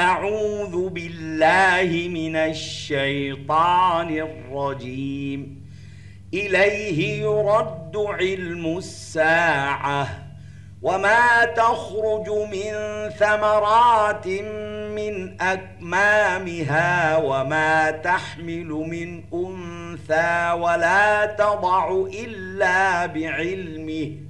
أعوذ بالله من الشيطان الرجيم. إليه يرد علم الساعة. وما تخرج من ثمرات من أكمامها وما تحمل من أنثى ولا تضع إلا بعلمه.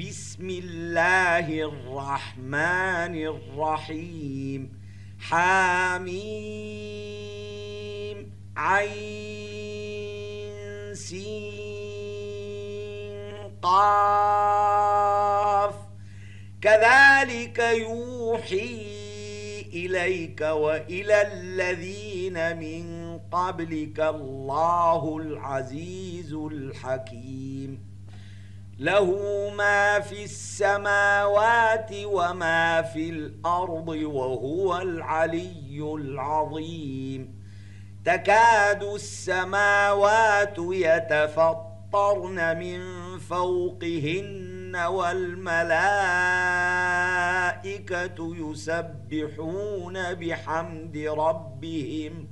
بسم الله الرحمن الرحيم. حاميم. عين. سين. قاف. كذلك يوحي إليك وإلى الذين من قبلك الله العزيز الحكيم. له ما في السماوات وما في الأرض وهو العلي العظيم. تكاد السماوات يتفطرن من فوقهن والملائكة يسبحون بحمد ربهم.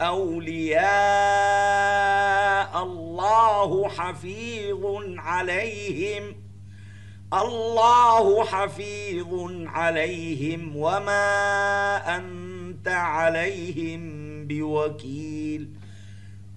أولياء الله حفيظ عليهم. الله حفيظ عليهم وما أنت عليهم بوكيل.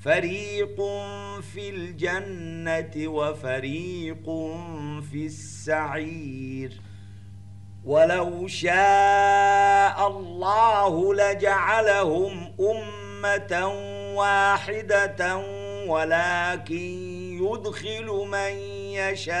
فريق في الجنة وفريق في السعير ولو شاء الله لجعلهم أمة واحدة ولكن يدخل من يشاء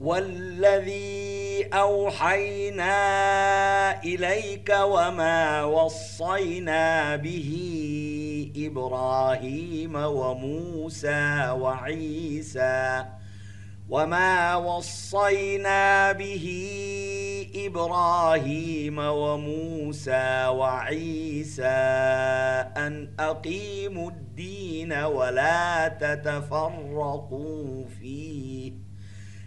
والذي أوحينا إليك وما وصينا به إبراهيم وموسى وعيسى وما وصينا به إبراهيم وموسى وعيسى أن أقيموا الدين ولا تتفرقوا فيه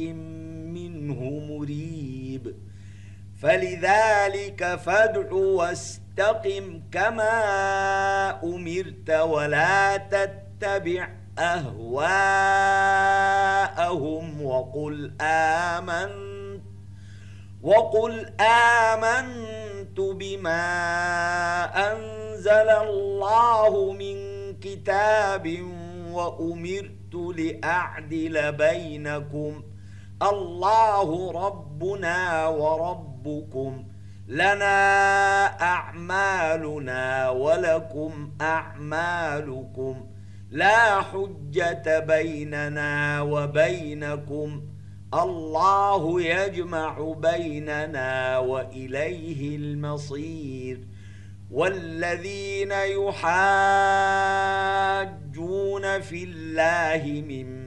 منه مريب. فلذلك فادع واستقم كما أمرت ولا تتبع أهواءهم وقل آمنت وقل آمنت بما أنزل الله من كتاب وأمرت لأعدل بينكم ۖ الله ربنا وربكم لنا أعمالنا ولكم أعمالكم لا حجة بيننا وبينكم الله يجمع بيننا وإليه المصير والذين يحاجون في الله من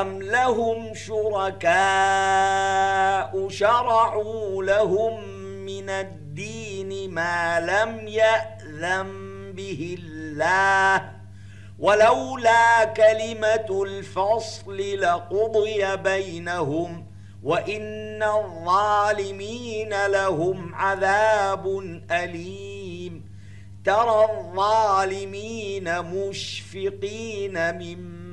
أم لهم شركاء شرعوا لهم من الدين ما لم يأذن به الله ولولا كلمة الفصل لقضي بينهم وإن الظالمين لهم عذاب أليم ترى الظالمين مشفقين مما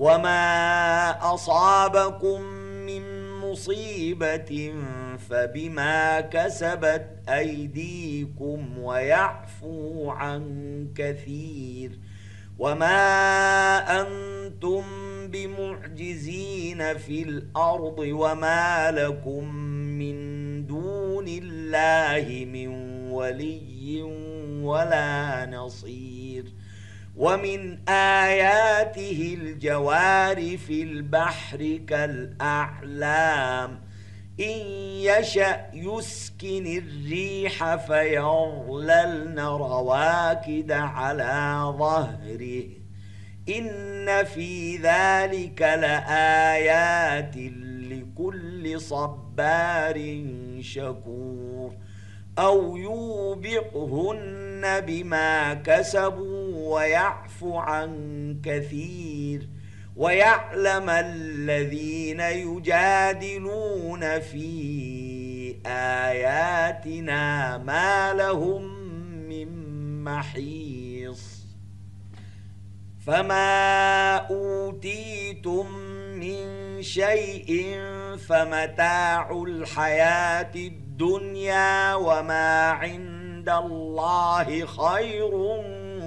وما أصابكم من مصيبة فبما كسبت أيديكم ويعفو عن كثير وما أنتم بمعجزين في الأرض وما لكم من دون الله من ولي ولا نصير ومن آياته الجوار في البحر كالأعلام. إن يشأ يسكن الريح فيغللن رواكد على ظهره. إن في ذلك لآيات لكل صبار شكور. أو يوبقهن بما كسبوا ويعفو عن كثير ويعلم الذين يجادلون في آياتنا ما لهم من محيص فما أوتيتم من شيء فمتاع الحياة الدنيا وما عند الله خير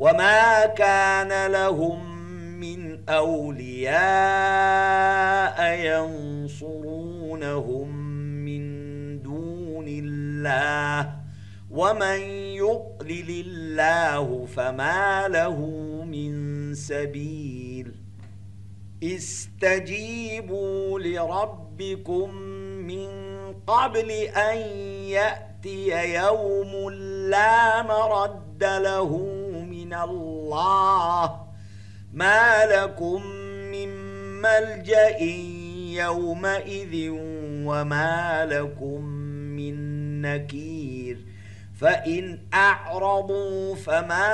وما كان لهم من أولياء ينصرونهم الله ومن يضلل الله فما له من سبيل استجيبوا لربكم من قبل أن يأتي يوم لا مرد له من الله. ما لكم من ملجأ يومئذ وما لكم من نكير. فإن أعرضوا فما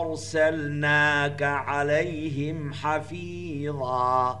أرسلناك عليهم حفيظا.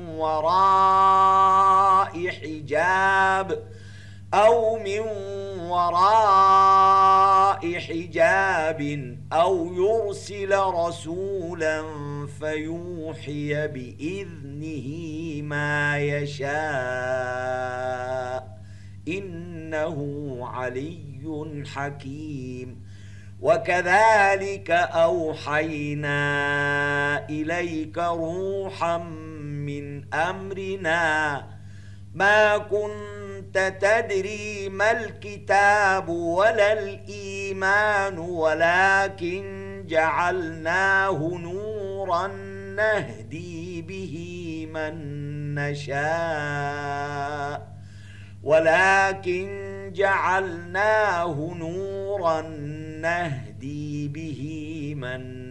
وراء حجاب أو من وراء حجاب أو يرسل رسولا فيوحي بإذنه ما يشاء إنه علي حكيم. وكذلك أوحينا إليك روحا من أمرنا ما كنت تدري ما الكتاب ولا الإيمان ولكن جعلناه نورا نهدي به من نشاء. ولكن جعلناه نورا نهدي به من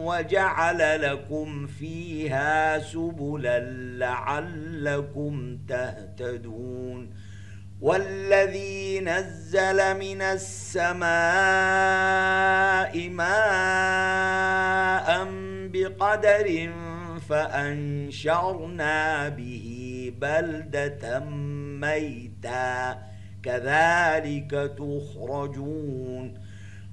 وجعل لكم فيها سبلا لعلكم تهتدون والذي نزل من السماء ماء بقدر فأنشرنا به بلدة ميتاً كذلك تخرجون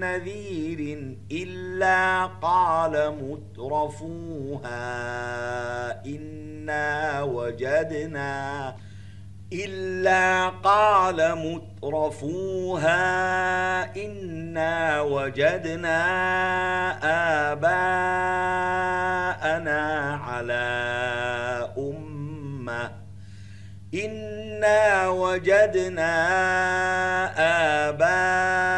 نذير إلا قال مترفوها إنا وجدنا إلا قال مترفوها إنا وجدنا آباءنا على أمة إنا وجدنا آباءنا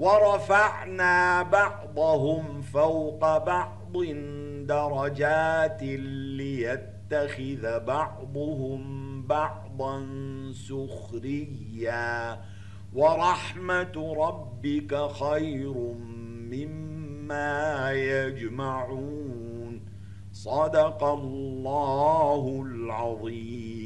ورفعنا بعضهم فوق بعض درجات ليتخذ بعضهم بعضا سخريا. ورحمة ربك خير مما ما يجمعون. صدق الله العظيم.